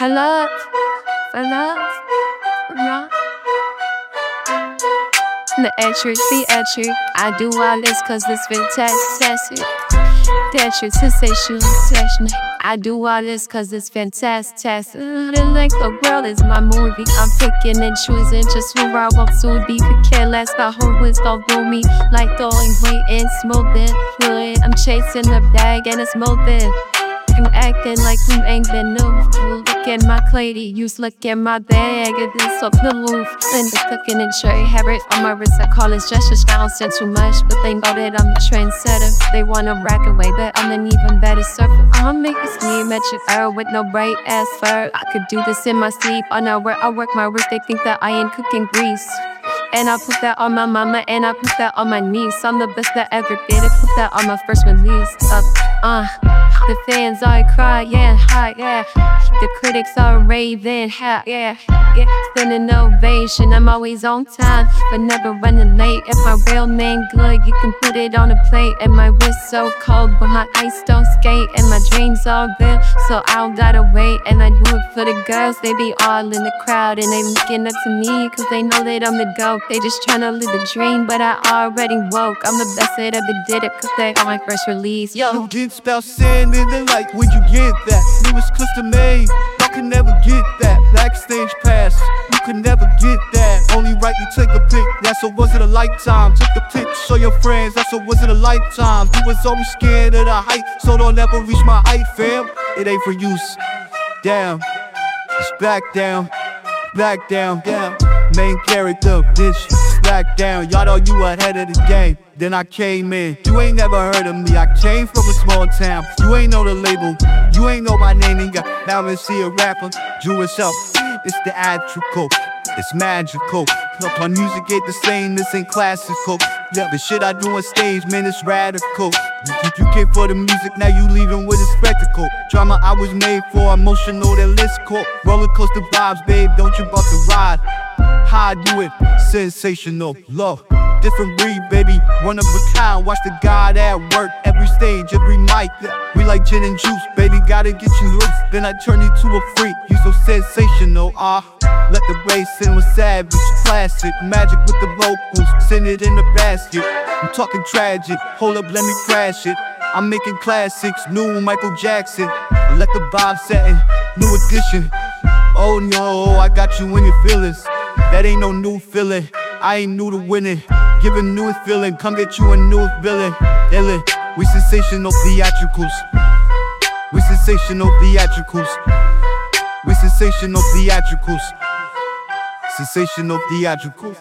Hello, hello, yeah. The entry, the entry. I do all this cause it's fantastic. That's sensational, sensational. I do all this cause it's fantastic. Like the world is my movie. I'm picking and choosing just who I want to be. Could care less about who is gonna do me. Like throwing weight and smoothing. Fluid. I'm chasing the bag and it's moving. You acting like you ain't been new. Look at my clady, you look at my bag. This up the roof. And the cooking and cherry habit on my wrist. I call it gestures. I don't send too much, but they know that I'm a trendsetter. They wanna rack away, but I'm an even better surfer. I'll make this knee metric error with no bright ass fur. I could do this in my sleep. I know where I work my wrist. They think that I ain't cooking grease. And I put that on my mama, and I put that on my niece. I'm the best that ever did it. Put that on my first release. Up, uh, the fans are crying, hot, yeah. The critics are raving, hot, yeah. Yeah, standing ovation. I'm always on time, but never running late. If my real name good, you can put it on a plate. And my wrist so cold, but my ice don't skate. And my dreams are real, so I don't gotta wait. And I do it for the girls, they be all in the crowd. And they looking up to me, cause they know that I'm the GOAT. They just tryna live the dream, but I already woke. I'm the best that ever did it, cause they are my first release. Yo. You spell sand in the light, where'd you get that? It was custom made, I can never get that. Backstage pass, you can never get that. Only right, you take a pic, that's a was it a lifetime. Took the pic, show your friends, that's a was it a lifetime. You was always scared of the height, so don't ever reach my height, fam. It ain't for use. Damn, it's back down, back down, down. Main character, bitch, back down. Y'all know you ahead of the game. Then I came in. You ain't never heard of me. I came from a small town. You ain't know the label. You ain't know my name. Ain't got now and see a rapper. Drew itself. It's theatrical. It's magical. Up on music ain't the same. This ain't classical. Yeah, the shit I do on stage, man, it's radical. You, you, you came for the music, now you leaving with a spectacle. Drama I was made for, emotional, that list caught. Roller coaster vibes, babe, don't you about to ride? How I do it, sensational, love. Different breed, baby, one of a kind. Watch the God at work, every stage, every mic. We like gin and juice, baby, gotta get you loose. Then I turn you to a freak, you so sensational, ah. Let the bass in with savage, classic, magic with the vocals, send it in the basket. I'm talking tragic, hold up, let me crash it. I'm making classics, new Michael Jackson. Let the vibe set in, new edition. Oh no, I got you in your feelings. That ain't no new feeling. I ain't new to winning. Give a new feeling, come get you a new villain. Illin, we sensational theatricals. We sensational theatricals. We sensational theatricals. Sensational theatricals.